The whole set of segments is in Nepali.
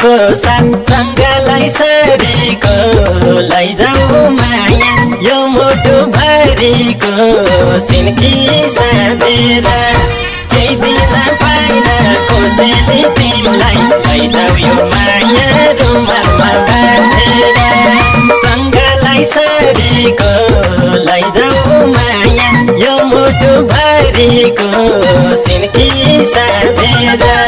को सानसँगलाई सरीको लैजाऊ माया यो मुटु भरिको सिन्की साँधेर। केही दिन पाइन कसैले तिमीलाई लैजाऊ यो माया रुमालमा बाँधेर। सँगलाई सरीको लैजाऊ माया यो मुटु भरिको सिन्की साँधेर।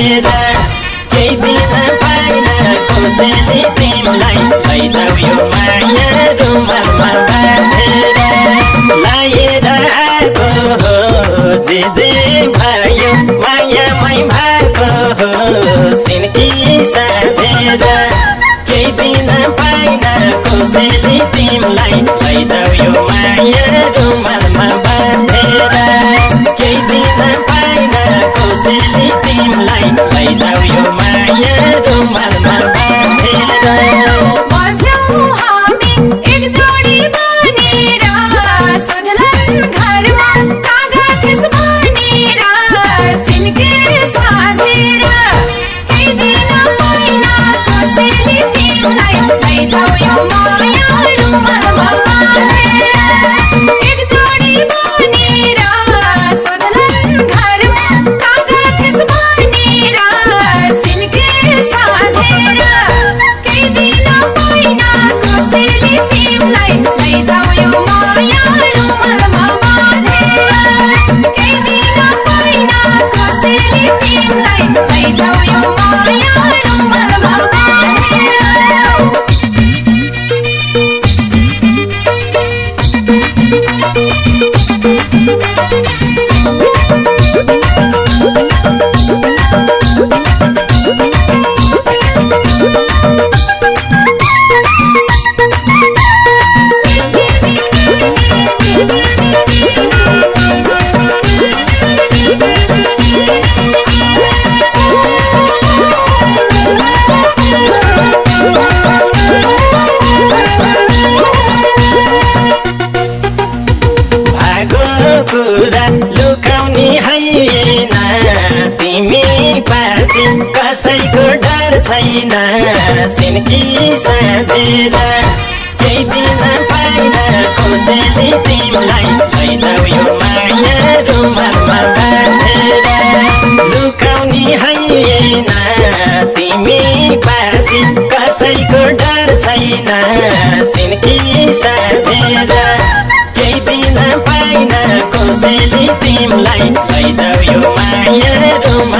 साँधेर केही दिन पाइन कसैले यो माया रुमालमा हो जे भयो मायामै भएको हो सिन्की साँधेर केही दिन यो माया रुमालमा तिमीलाई लैजाऊ यो तिमीलाई सिन्की साँधेर केही दिन पाइन कसैले तिमीलाई लैजाऊ यो माया रुमालमा बाँधेर लुकाउने होइन तिमी पासी कसैको डर छैन। सिन्की साँधेर केही दिन पाइन कसैले तिमीलाई लैजाऊ यो माया रुमालमा